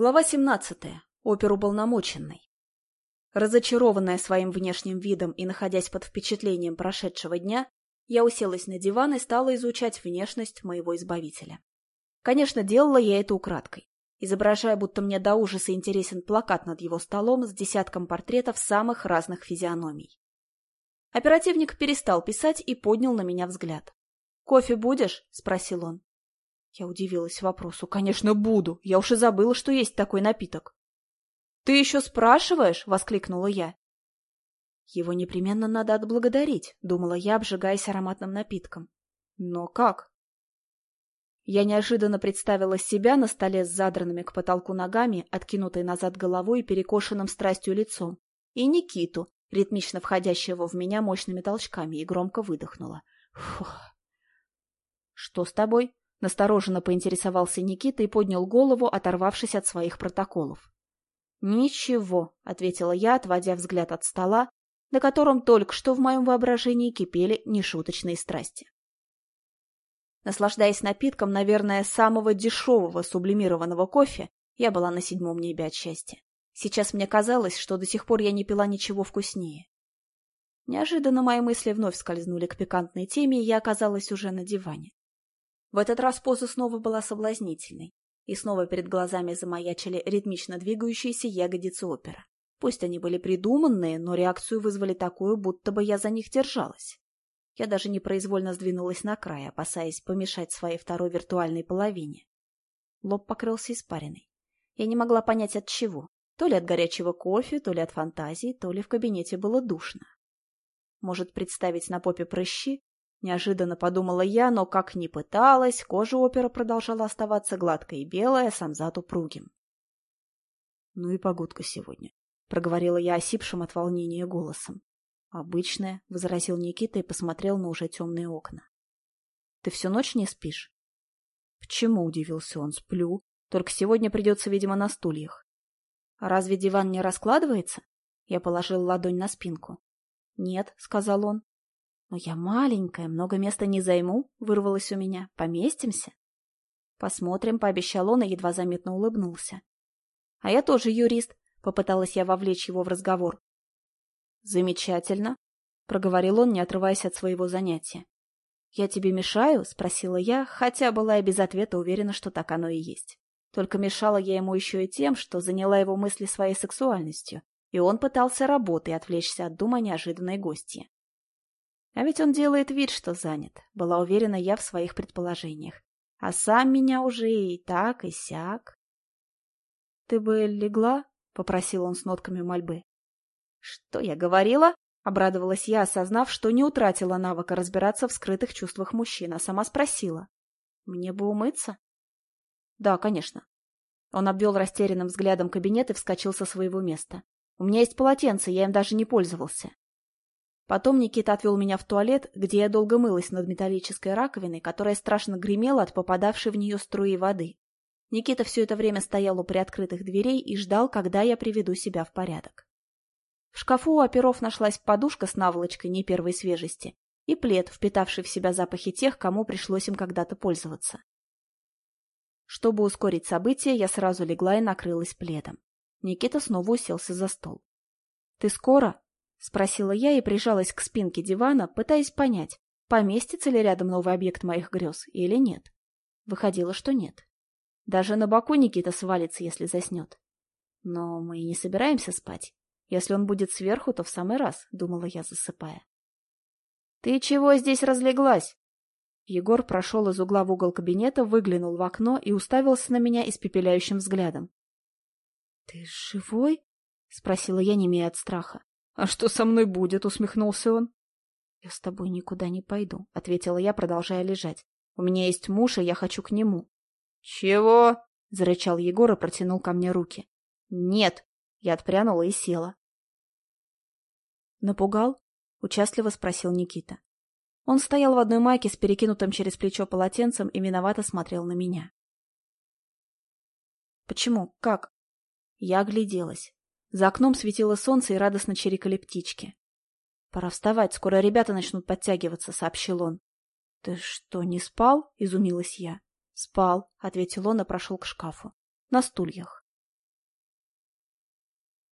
Глава 17. Оперуполномоченный. Разочарованная своим внешним видом и находясь под впечатлением прошедшего дня, я уселась на диван и стала изучать внешность моего избавителя. Конечно, делала я это украдкой, изображая, будто мне до ужаса интересен плакат над его столом с десятком портретов самых разных физиономий. Оперативник перестал писать и поднял на меня взгляд. «Кофе будешь?» — спросил он. Я удивилась вопросу. «Конечно, буду. Я уж и забыла, что есть такой напиток». «Ты еще спрашиваешь?» — воскликнула я. «Его непременно надо отблагодарить», — думала я, обжигаясь ароматным напитком. «Но как?» Я неожиданно представила себя на столе с задранными к потолку ногами, откинутой назад головой и перекошенным страстью лицом, и Никиту, ритмично входящего в меня мощными толчками, и громко выдохнула. «Фух!» «Что с тобой?» Настороженно поинтересовался Никита и поднял голову, оторвавшись от своих протоколов. «Ничего», — ответила я, отводя взгляд от стола, на котором только что в моем воображении кипели нешуточные страсти. Наслаждаясь напитком, наверное, самого дешевого сублимированного кофе, я была на седьмом небе от счастья. Сейчас мне казалось, что до сих пор я не пила ничего вкуснее. Неожиданно мои мысли вновь скользнули к пикантной теме, и я оказалась уже на диване. В этот раз поза снова была соблазнительной, и снова перед глазами замаячили ритмично двигающиеся ягодицы опера. Пусть они были придуманные, но реакцию вызвали такую, будто бы я за них держалась. Я даже непроизвольно сдвинулась на край, опасаясь помешать своей второй виртуальной половине. Лоб покрылся испариной. Я не могла понять от чего. То ли от горячего кофе, то ли от фантазии, то ли в кабинете было душно. Может, представить на попе прыщи, Неожиданно подумала я, но как ни пыталась, кожа опера продолжала оставаться гладкой и белой, а сам зад упругим. — Ну и погодка сегодня, — проговорила я осипшим от волнения голосом. — Обычная, — возразил Никита и посмотрел на уже темные окна. — Ты всю ночь не спишь? — Почему? — удивился он. — Сплю. Только сегодня придется, видимо, на стульях. — А разве диван не раскладывается? Я положил ладонь на спинку. — Нет, — сказал он. «Но я маленькая, много места не займу», — вырвалось у меня. «Поместимся?» «Посмотрим», — пообещал он и едва заметно улыбнулся. «А я тоже юрист», — попыталась я вовлечь его в разговор. «Замечательно», — проговорил он, не отрываясь от своего занятия. «Я тебе мешаю?» — спросила я, хотя была и без ответа уверена, что так оно и есть. Только мешала я ему еще и тем, что заняла его мысли своей сексуальностью, и он пытался работой отвлечься от дума неожиданной гости. А ведь он делает вид, что занят, была уверена я в своих предположениях. А сам меня уже и так, и сяк. — Ты бы легла? — попросил он с нотками мольбы. — Что я говорила? — обрадовалась я, осознав, что не утратила навыка разбираться в скрытых чувствах мужчин, а сама спросила. — Мне бы умыться? — Да, конечно. Он обвел растерянным взглядом кабинет и вскочил со своего места. — У меня есть полотенце, я им даже не пользовался. Потом Никита отвел меня в туалет, где я долго мылась над металлической раковиной, которая страшно гремела от попадавшей в нее струи воды. Никита все это время стоял у приоткрытых дверей и ждал, когда я приведу себя в порядок. В шкафу у оперов нашлась подушка с наволочкой не первой свежести и плед, впитавший в себя запахи тех, кому пришлось им когда-то пользоваться. Чтобы ускорить события, я сразу легла и накрылась пледом. Никита снова уселся за стол. — Ты скоро? — спросила я и прижалась к спинке дивана, пытаясь понять, поместится ли рядом новый объект моих грез или нет. Выходило, что нет. Даже на боку Никита свалится, если заснет. Но мы и не собираемся спать. Если он будет сверху, то в самый раз, — думала я, засыпая. — Ты чего здесь разлеглась? Егор прошел из угла в угол кабинета, выглянул в окно и уставился на меня испепеляющим взглядом. — Ты живой? — спросила я, немея от страха. «А что со мной будет?» — усмехнулся он. «Я с тобой никуда не пойду», — ответила я, продолжая лежать. «У меня есть муж, и я хочу к нему». «Чего?» — зарычал Егор и протянул ко мне руки. «Нет!» — я отпрянула и села. «Напугал?» — участливо спросил Никита. Он стоял в одной майке с перекинутым через плечо полотенцем и виновато смотрел на меня. «Почему? Как?» Я огляделась. За окном светило солнце и радостно чирикали птички. — Пора вставать, скоро ребята начнут подтягиваться, — сообщил он. — Ты что, не спал? — изумилась я. — Спал, — ответил он и прошел к шкафу. — На стульях.